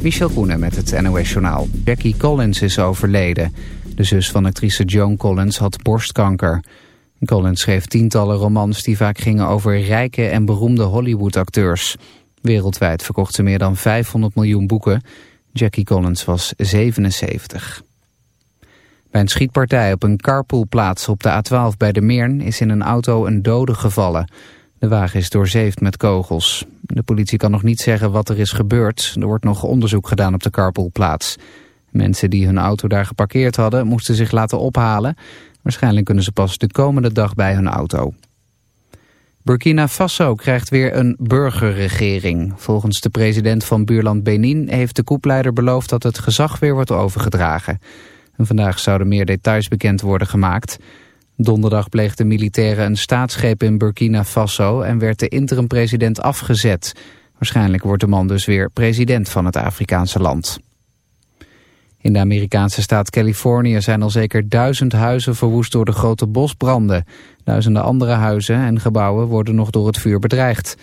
Michel Koenen met het NOS-journaal. Jackie Collins is overleden. De zus van actrice Joan Collins had borstkanker. Collins schreef tientallen romans die vaak gingen over rijke en beroemde Hollywood-acteurs. Wereldwijd verkocht ze meer dan 500 miljoen boeken. Jackie Collins was 77. Bij een schietpartij op een carpoolplaats op de A12 bij de Meern is in een auto een dode gevallen. De wagen is doorzeefd met kogels. De politie kan nog niet zeggen wat er is gebeurd. Er wordt nog onderzoek gedaan op de carpoolplaats. Mensen die hun auto daar geparkeerd hadden moesten zich laten ophalen. Waarschijnlijk kunnen ze pas de komende dag bij hun auto. Burkina Faso krijgt weer een burgerregering. Volgens de president van buurland Benin heeft de koepleider beloofd dat het gezag weer wordt overgedragen. En vandaag zouden meer details bekend worden gemaakt. Donderdag pleegden militairen een staatsgreep in Burkina Faso en werd de interim-president afgezet. Waarschijnlijk wordt de man dus weer president van het Afrikaanse land. In de Amerikaanse staat Californië zijn al zeker duizend huizen verwoest door de grote bosbranden. Duizenden andere huizen en gebouwen worden nog door het vuur bedreigd.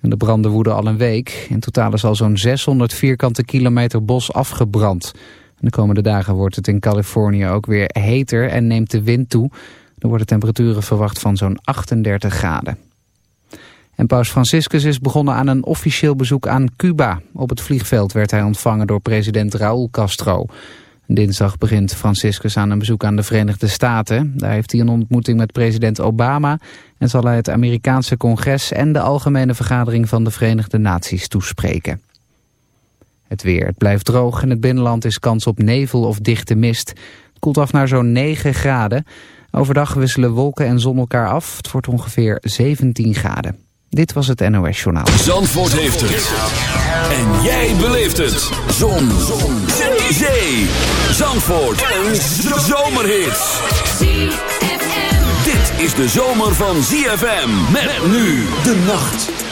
de branden woeden al een week. In totaal is al zo'n 600 vierkante kilometer bos afgebrand. De komende dagen wordt het in Californië ook weer heter en neemt de wind toe. Er worden temperaturen verwacht van zo'n 38 graden. En paus Franciscus is begonnen aan een officieel bezoek aan Cuba. Op het vliegveld werd hij ontvangen door president Raúl Castro. Dinsdag begint Franciscus aan een bezoek aan de Verenigde Staten. Daar heeft hij een ontmoeting met president Obama... en zal hij het Amerikaanse congres en de Algemene Vergadering van de Verenigde Naties toespreken. Het weer. Het blijft droog. In het binnenland is kans op nevel of dichte mist. Het koelt af naar zo'n 9 graden. Overdag wisselen wolken en zon elkaar af. Het wordt ongeveer 17 graden. Dit was het NOS Journaal. Zandvoort heeft het. En jij beleeft het. Zon. zon. Zee. Zee. Zandvoort. Een zomerhit. Dit is de zomer van ZFM. Met nu de nacht.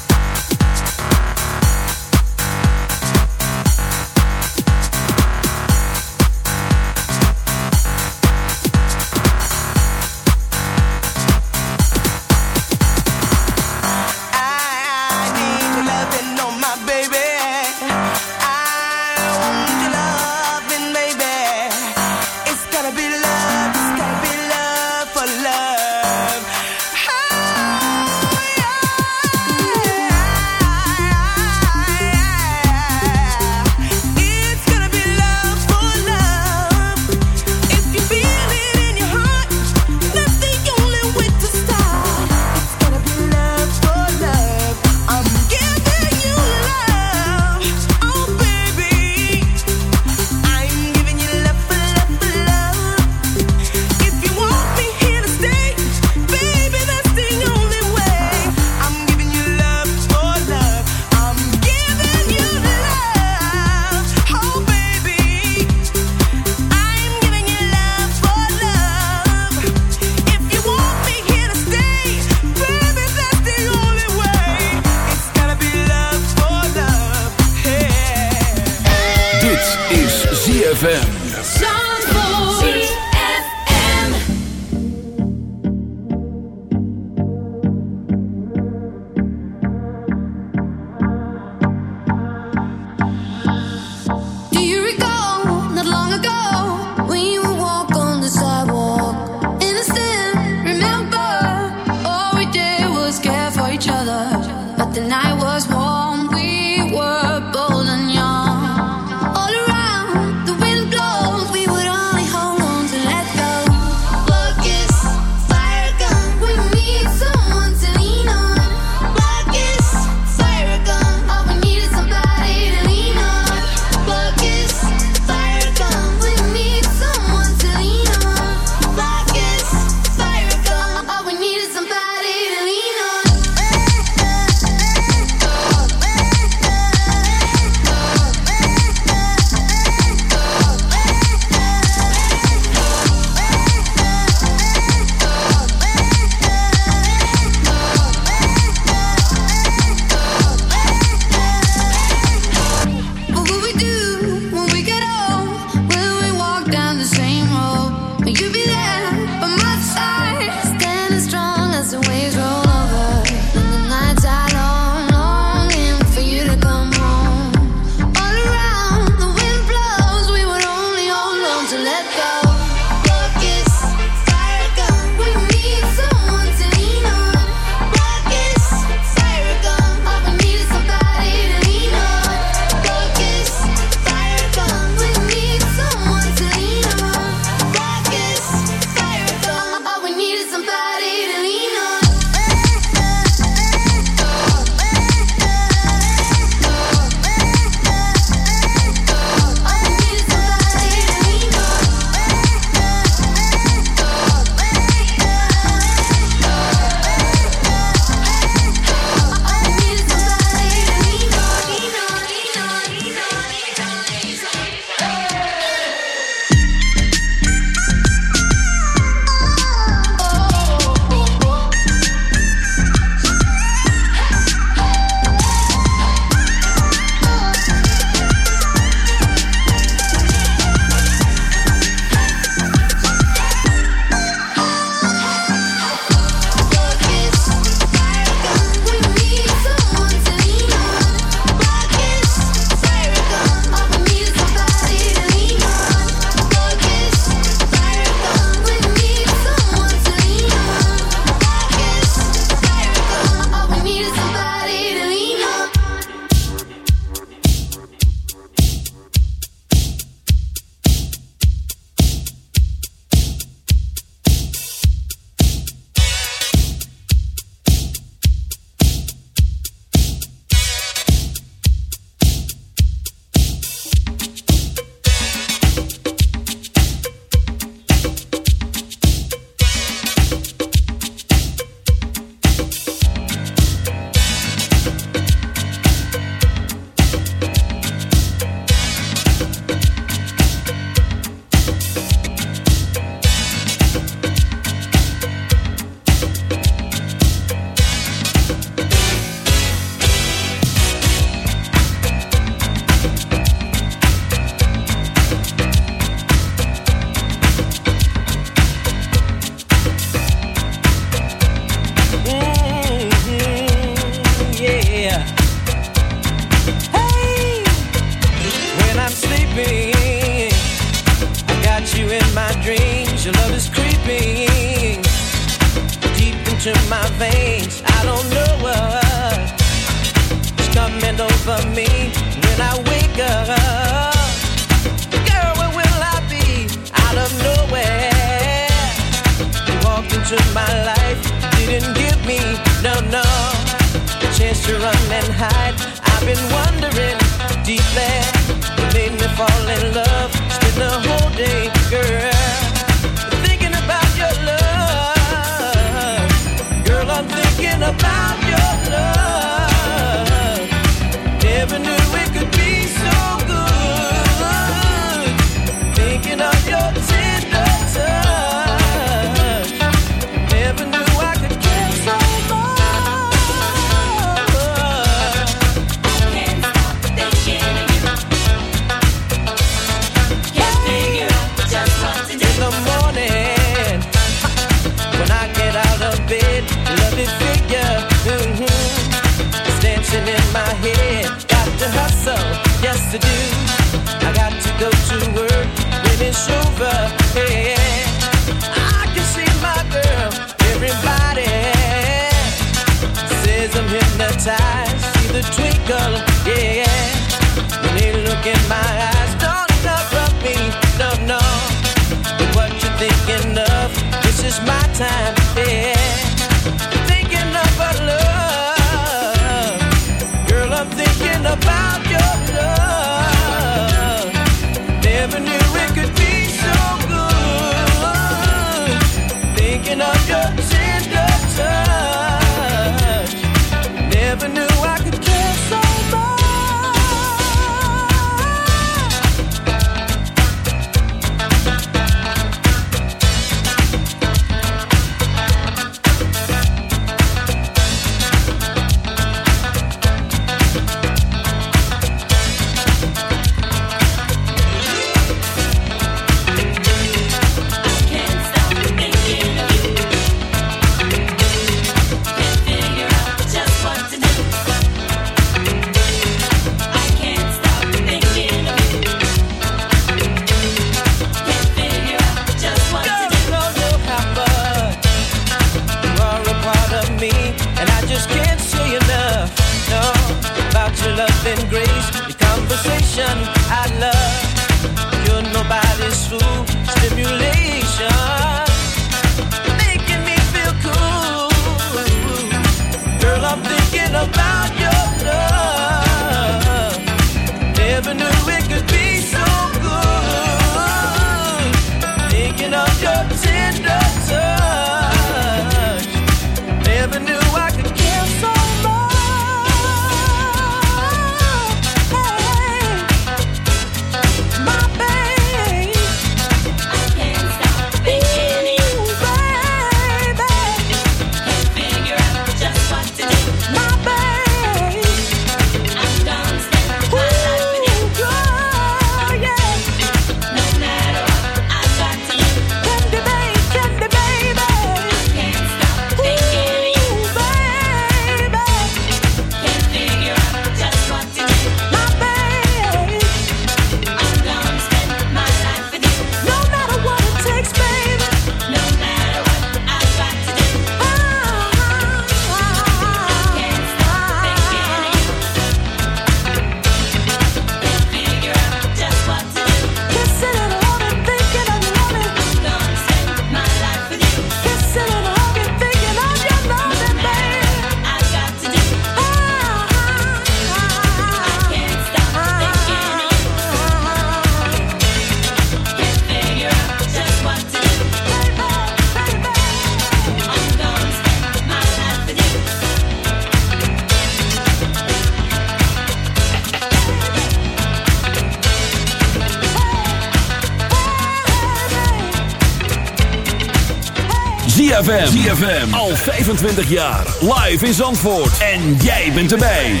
25 jaar. Live in Zandvoort. En jij bent erbij.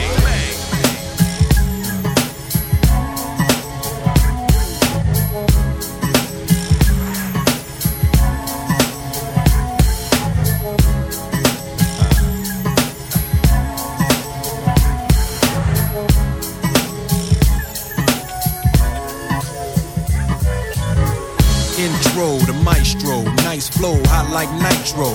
Intro, the maestro, nice flow, hot like nitro,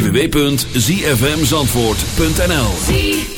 www.zfmzandvoort.nl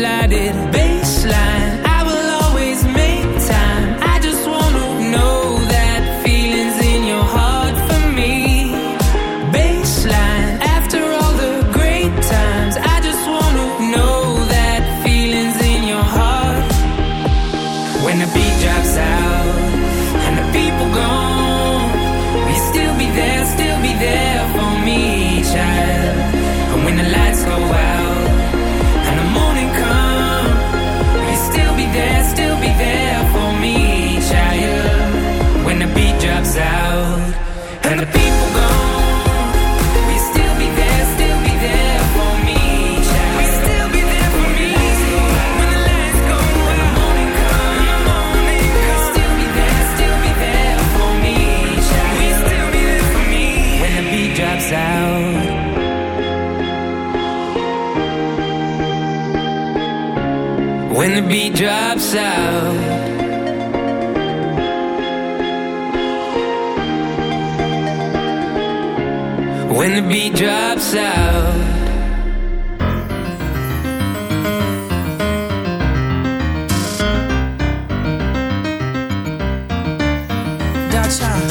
When the beat drops out. Dark